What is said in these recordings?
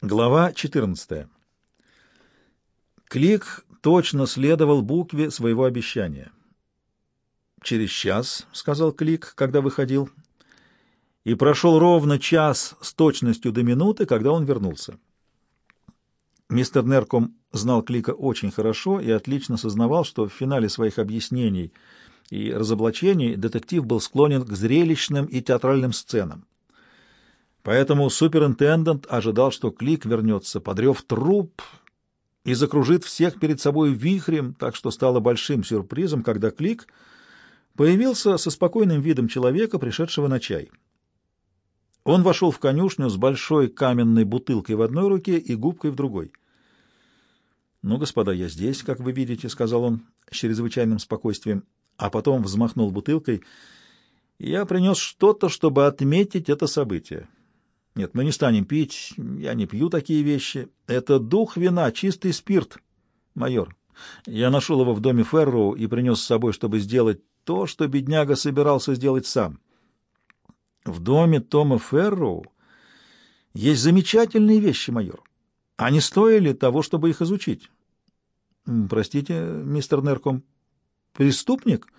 Глава 14. Клик точно следовал букве своего обещания. «Через час», — сказал Клик, когда выходил, и прошел ровно час с точностью до минуты, когда он вернулся. Мистер Нерком знал Клика очень хорошо и отлично сознавал, что в финале своих объяснений и разоблачений детектив был склонен к зрелищным и театральным сценам. Поэтому суперинтендант ожидал, что Клик вернется, подрев труп и закружит всех перед собой вихрем, так что стало большим сюрпризом, когда Клик появился со спокойным видом человека, пришедшего на чай. Он вошел в конюшню с большой каменной бутылкой в одной руке и губкой в другой. «Ну, господа, я здесь, как вы видите», — сказал он с чрезвычайным спокойствием, а потом взмахнул бутылкой. «Я принес что-то, чтобы отметить это событие». Нет, мы не станем пить, я не пью такие вещи. Это дух вина, чистый спирт, майор. Я нашел его в доме Ферроу и принес с собой, чтобы сделать то, что бедняга собирался сделать сам. В доме Тома Ферроу есть замечательные вещи, майор. Они стоили того, чтобы их изучить. Простите, мистер Нерком, преступник?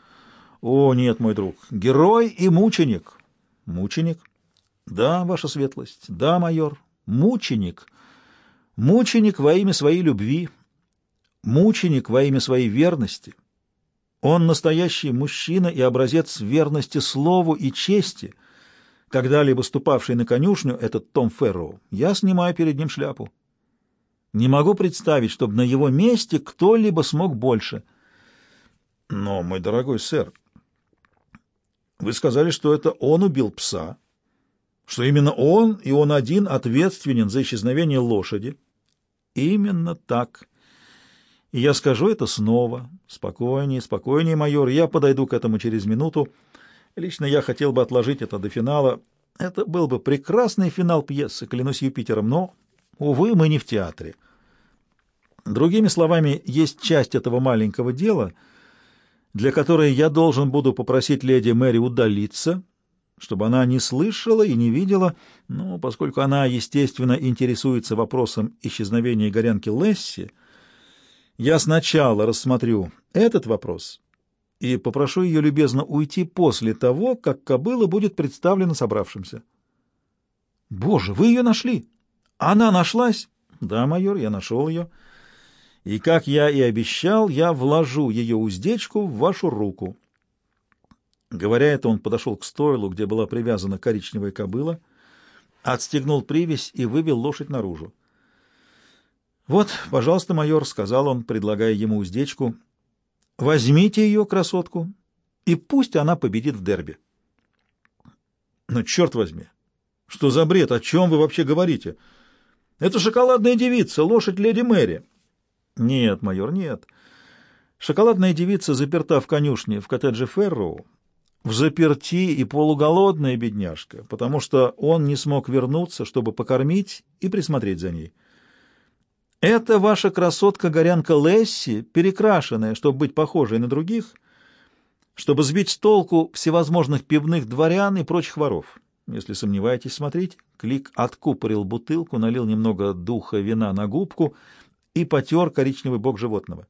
О, нет, мой друг, герой и мученик. Мученик? Да, ваша светлость, да, майор, мученик. Мученик во имя своей любви, мученик во имя своей верности. Он настоящий мужчина и образец верности слову и чести, когда-либо ступавший на конюшню этот Том Ферроу. Я снимаю перед ним шляпу. Не могу представить, чтобы на его месте кто-либо смог больше. Но, мой дорогой сэр, вы сказали, что это он убил пса, что именно он и он один ответственен за исчезновение лошади. Именно так. И я скажу это снова. Спокойнее, спокойнее, майор, я подойду к этому через минуту. Лично я хотел бы отложить это до финала. Это был бы прекрасный финал пьесы, клянусь Юпитером, но, увы, мы не в театре. Другими словами, есть часть этого маленького дела, для которой я должен буду попросить леди Мэри удалиться — чтобы она не слышала и не видела, но поскольку она, естественно, интересуется вопросом исчезновения горянки Лесси, я сначала рассмотрю этот вопрос и попрошу ее любезно уйти после того, как кобыла будет представлена собравшимся. «Боже, вы ее нашли! Она нашлась?» «Да, майор, я нашел ее. И, как я и обещал, я вложу ее уздечку в вашу руку». Говоря это, он подошел к стойлу, где была привязана коричневая кобыла, отстегнул привязь и вывел лошадь наружу. «Вот, пожалуйста, майор», — сказал он, предлагая ему уздечку, — «возьмите ее, красотку, и пусть она победит в дерби». «Ну, черт возьми! Что за бред? О чем вы вообще говорите? Это шоколадная девица, лошадь леди Мэри». «Нет, майор, нет. Шоколадная девица заперта в конюшне в коттедже Ферроу, в заперти и полуголодная бедняжка, потому что он не смог вернуться, чтобы покормить и присмотреть за ней. Это ваша красотка-горянка Лесси, перекрашенная, чтобы быть похожей на других, чтобы сбить с толку всевозможных пивных дворян и прочих воров. Если сомневаетесь, смотрите. Клик откупорил бутылку, налил немного духа вина на губку и потер коричневый бок животного.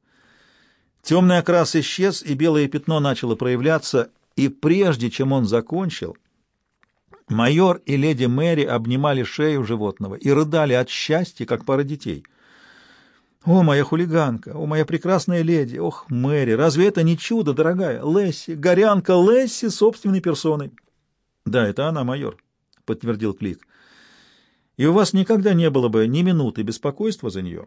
Темный окрас исчез, и белое пятно начало проявляться, и прежде чем он закончил, майор и леди Мэри обнимали шею животного и рыдали от счастья, как пара детей. «О, моя хулиганка! О, моя прекрасная леди! Ох, Мэри, разве это не чудо, дорогая? Лесси, горянка Лесси собственной персоной!» «Да, это она, майор», — подтвердил Клик. «И у вас никогда не было бы ни минуты беспокойства за нее,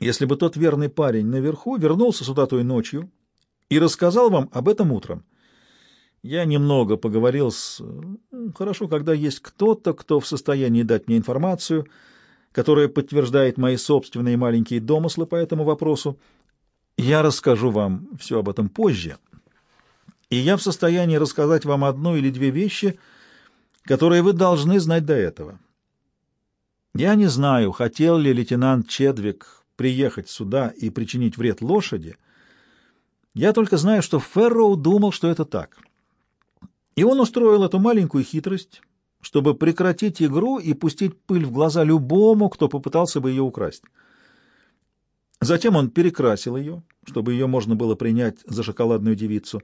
если бы тот верный парень наверху вернулся сюда той ночью и рассказал вам об этом утром». Я немного поговорил с... Хорошо, когда есть кто-то, кто в состоянии дать мне информацию, которая подтверждает мои собственные маленькие домыслы по этому вопросу. Я расскажу вам все об этом позже. И я в состоянии рассказать вам одну или две вещи, которые вы должны знать до этого. Я не знаю, хотел ли лейтенант Чедвик приехать сюда и причинить вред лошади. Я только знаю, что Ферроу думал, что это так. И он устроил эту маленькую хитрость, чтобы прекратить игру и пустить пыль в глаза любому, кто попытался бы ее украсть. Затем он перекрасил ее, чтобы ее можно было принять за шоколадную девицу.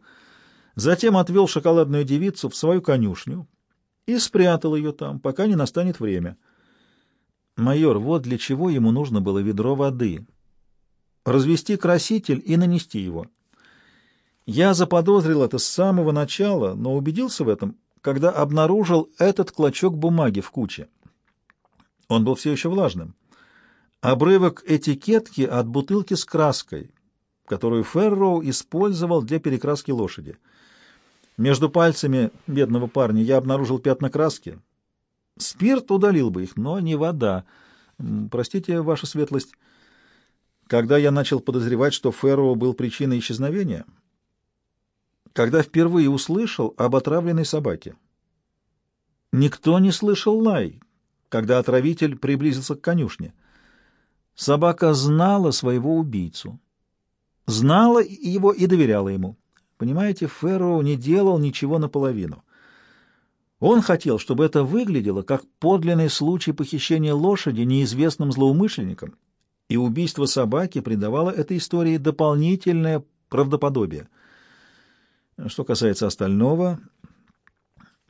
Затем отвел шоколадную девицу в свою конюшню и спрятал ее там, пока не настанет время. Майор, вот для чего ему нужно было ведро воды. Развести краситель и нанести его. Я заподозрил это с самого начала, но убедился в этом, когда обнаружил этот клочок бумаги в куче. Он был все еще влажным. Обрывок этикетки от бутылки с краской, которую Ферроу использовал для перекраски лошади. Между пальцами бедного парня я обнаружил пятна краски. Спирт удалил бы их, но не вода. Простите, ваша светлость. Когда я начал подозревать, что Ферроу был причиной исчезновения, когда впервые услышал об отравленной собаке. Никто не слышал лай, когда отравитель приблизился к конюшне. Собака знала своего убийцу. Знала его и доверяла ему. Понимаете, Ферроу не делал ничего наполовину. Он хотел, чтобы это выглядело как подлинный случай похищения лошади неизвестным злоумышленником, и убийство собаки придавало этой истории дополнительное правдоподобие — что касается остального,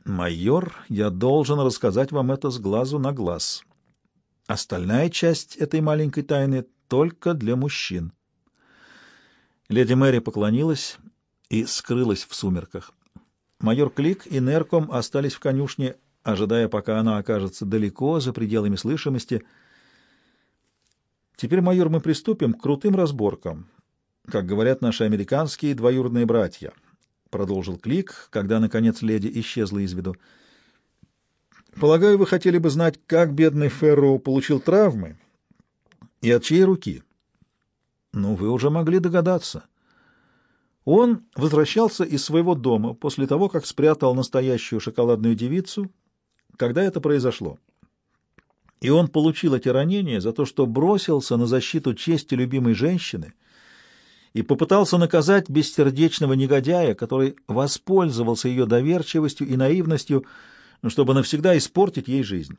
майор, я должен рассказать вам это с глазу на глаз. Остальная часть этой маленькой тайны только для мужчин. Леди Мэри поклонилась и скрылась в сумерках. Майор Клик и Нерком остались в конюшне, ожидая, пока она окажется далеко за пределами слышимости. Теперь, майор, мы приступим к крутым разборкам, как говорят наши американские двоюродные братья продолжил Клик, когда, наконец, леди исчезла из виду. «Полагаю, вы хотели бы знать, как бедный Ферроу получил травмы и от чьей руки?» «Ну, вы уже могли догадаться». Он возвращался из своего дома после того, как спрятал настоящую шоколадную девицу, когда это произошло. И он получил эти ранения за то, что бросился на защиту чести любимой женщины — и попытался наказать бессердечного негодяя, который воспользовался ее доверчивостью и наивностью, чтобы навсегда испортить ей жизнь.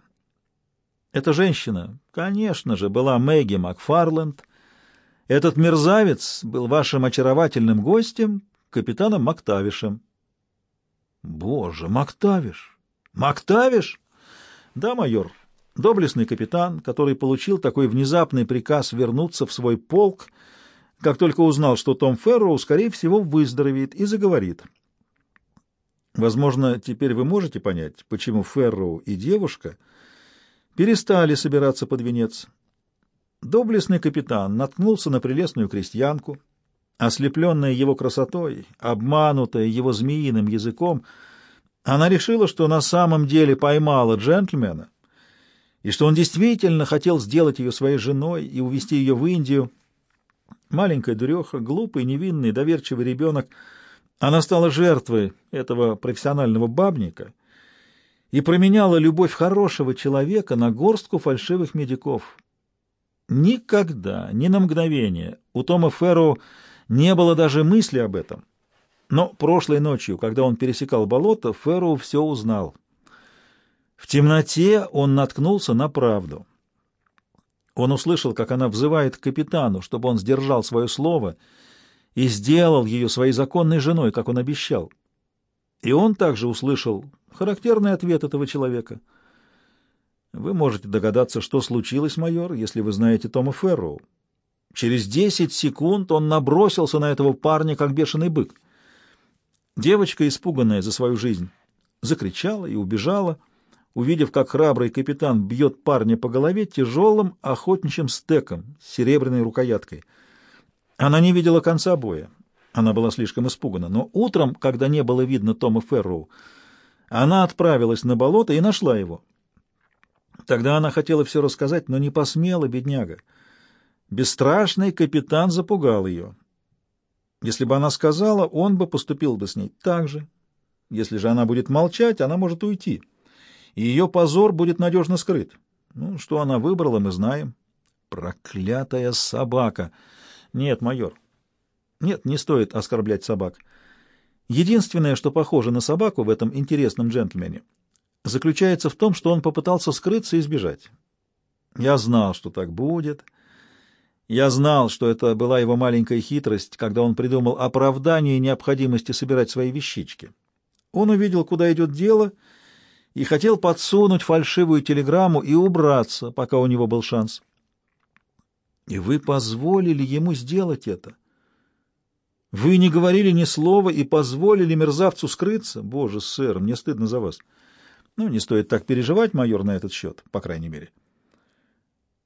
Эта женщина, конечно же, была Мэгги Макфарленд. Этот мерзавец был вашим очаровательным гостем, капитаном Мактавишем. Боже, Мактавиш! Мактавиш? Да, майор, доблестный капитан, который получил такой внезапный приказ вернуться в свой полк, — как только узнал, что Том Ферроу, скорее всего, выздоровеет и заговорит. Возможно, теперь вы можете понять, почему Ферроу и девушка перестали собираться под венец. Доблестный капитан наткнулся на прелестную крестьянку, ослепленная его красотой, обманутая его змеиным языком, она решила, что на самом деле поймала джентльмена, и что он действительно хотел сделать ее своей женой и увезти ее в Индию, Маленькая дуреха, глупый, невинный, доверчивый ребенок. Она стала жертвой этого профессионального бабника и променяла любовь хорошего человека на горстку фальшивых медиков. Никогда, ни на мгновение у Тома Ферро не было даже мысли об этом. Но прошлой ночью, когда он пересекал болото, Ферро все узнал. В темноте он наткнулся на правду — он услышал, как она взывает к капитану, чтобы он сдержал свое слово и сделал ее своей законной женой, как он обещал. И он также услышал характерный ответ этого человека. Вы можете догадаться, что случилось, майор, если вы знаете Тома Ферроу. Через десять секунд он набросился на этого парня, как бешеный бык. Девочка, испуганная за свою жизнь, закричала и убежала, — увидев, как храбрый капитан бьет парня по голове тяжелым охотничьим стеком с серебряной рукояткой. Она не видела конца боя. Она была слишком испугана. Но утром, когда не было видно Тома Ферроу, она отправилась на болото и нашла его. Тогда она хотела все рассказать, но не посмела, бедняга. Бесстрашный капитан запугал ее. Если бы она сказала, он бы поступил бы с ней так же. Если же она будет молчать, она может уйти ее позор будет надежно скрыт. Ну, что она выбрала, мы знаем. Проклятая собака! Нет, майор, нет, не стоит оскорблять собак. Единственное, что похоже на собаку в этом интересном джентльмене, заключается в том, что он попытался скрыться и сбежать. Я знал, что так будет. Я знал, что это была его маленькая хитрость, когда он придумал оправдание необходимости собирать свои вещички. Он увидел, куда идет дело, и хотел подсунуть фальшивую телеграмму и убраться, пока у него был шанс. И вы позволили ему сделать это. Вы не говорили ни слова и позволили мерзавцу скрыться. Боже, сэр, мне стыдно за вас. Ну, не стоит так переживать, майор, на этот счет, по крайней мере.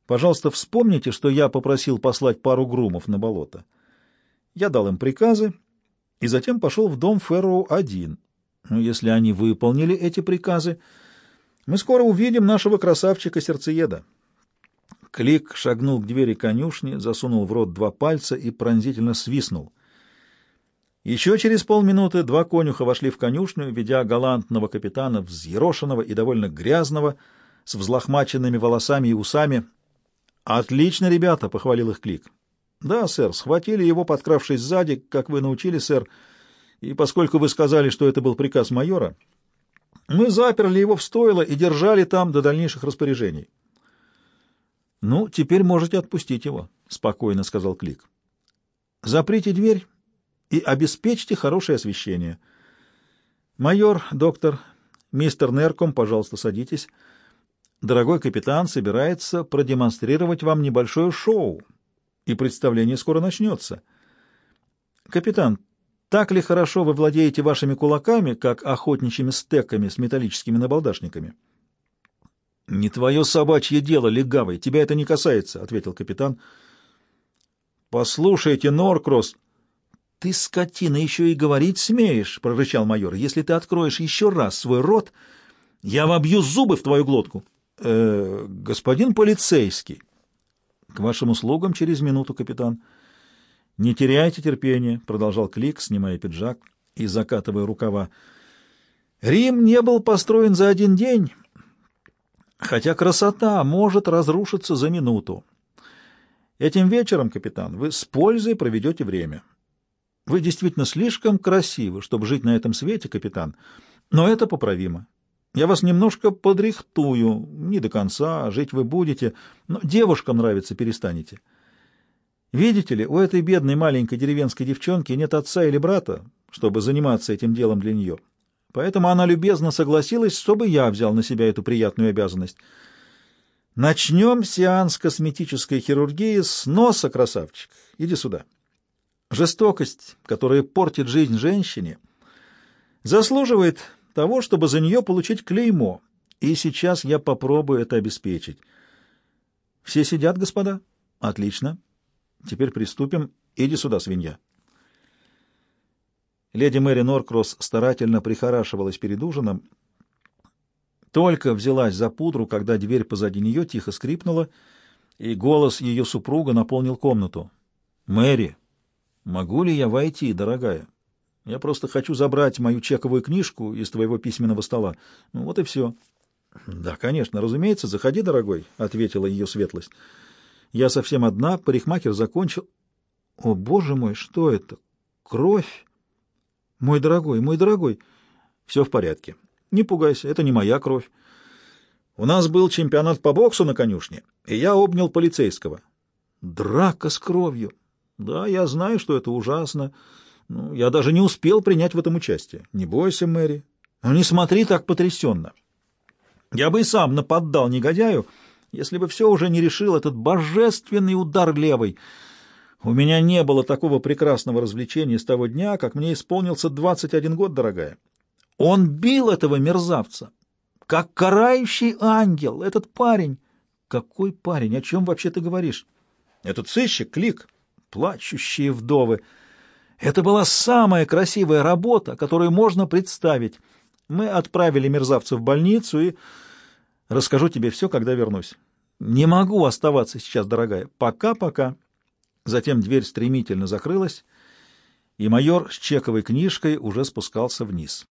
Пожалуйста, вспомните, что я попросил послать пару грумов на болото. Я дал им приказы и затем пошел в дом Ферроу один. Ну, если они выполнили эти приказы, мы скоро увидим нашего красавчика-сердцееда. Клик шагнул к двери конюшни, засунул в рот два пальца и пронзительно свистнул. Еще через полминуты два конюха вошли в конюшню, ведя галантного капитана, взъерошенного и довольно грязного, с взлохмаченными волосами и усами. «Отлично, ребята!» — похвалил их Клик. «Да, сэр, схватили его, подкравшись сзади, как вы научили, сэр, и поскольку вы сказали, что это был приказ майора, мы заперли его в стойло и держали там до дальнейших распоряжений». «Ну, теперь можете отпустить его», — спокойно сказал Клик. «Заприте дверь и обеспечьте хорошее освещение. Майор, доктор, мистер Нерком, пожалуйста, садитесь. Дорогой капитан собирается продемонстрировать вам небольшое шоу, и представление скоро начнется. Капитан, так ли хорошо вы владеете вашими кулаками, как охотничьими стеками с металлическими набалдашниками? — Не твое собачье дело, легавый, тебя это не касается, — ответил капитан. — Послушайте, Норкросс, — Ты, скотина, еще и говорить смеешь, — прорычал майор. — Если ты откроешь еще раз свой рот, я вобью зубы в твою глотку. Э, — Господин полицейский. — К вашим услугам через минуту, капитан. — Не теряйте терпения, — продолжал Клик, снимая пиджак и закатывая рукава. — Рим не был построен за один день, хотя красота может разрушиться за минуту. Этим вечером, капитан, вы с пользой проведете время. — вы действительно слишком красивы, чтобы жить на этом свете, капитан, но это поправимо. Я вас немножко подрихтую, не до конца, жить вы будете, но девушкам нравится перестанете. Видите ли, у этой бедной маленькой деревенской девчонки нет отца или брата, чтобы заниматься этим делом для нее. Поэтому она любезно согласилась, чтобы я взял на себя эту приятную обязанность. Начнем сеанс косметической хирургии с носа, красавчик. Иди сюда. Жестокость, которая портит жизнь женщине, заслуживает того, чтобы за нее получить клеймо, и сейчас я попробую это обеспечить. Все сидят, господа? Отлично. Теперь приступим. Иди сюда, свинья. Леди Мэри Норкросс старательно прихорашивалась перед ужином, только взялась за пудру, когда дверь позади нее тихо скрипнула, и голос ее супруга наполнил комнату. «Мэри!» «Могу ли я войти, дорогая? Я просто хочу забрать мою чековую книжку из твоего письменного стола. Ну, вот и все». «Да, конечно, разумеется, заходи, дорогой», — ответила ее светлость. «Я совсем одна, парикмахер закончил...» «О, боже мой, что это? Кровь? Мой дорогой, мой дорогой!» «Все в порядке. Не пугайся, это не моя кровь. У нас был чемпионат по боксу на конюшне, и я обнял полицейского». «Драка с кровью! Да, я знаю, что это ужасно. Ну, я даже не успел принять в этом участие. Не бойся, Мэри. Но не смотри так потрясенно. Я бы и сам нападал негодяю, если бы все уже не решил этот божественный удар левой. У меня не было такого прекрасного развлечения с того дня, как мне исполнился 21 год, дорогая. Он бил этого мерзавца, как карающий ангел, этот парень. Какой парень? О чем вообще ты говоришь? Этот сыщик, Клик плачущие вдовы. Это была самая красивая работа, которую можно представить. Мы отправили мерзавца в больницу и... Расскажу тебе все, когда вернусь. Не могу оставаться сейчас, дорогая. Пока-пока. Затем дверь стремительно закрылась, и майор с чековой книжкой уже спускался вниз.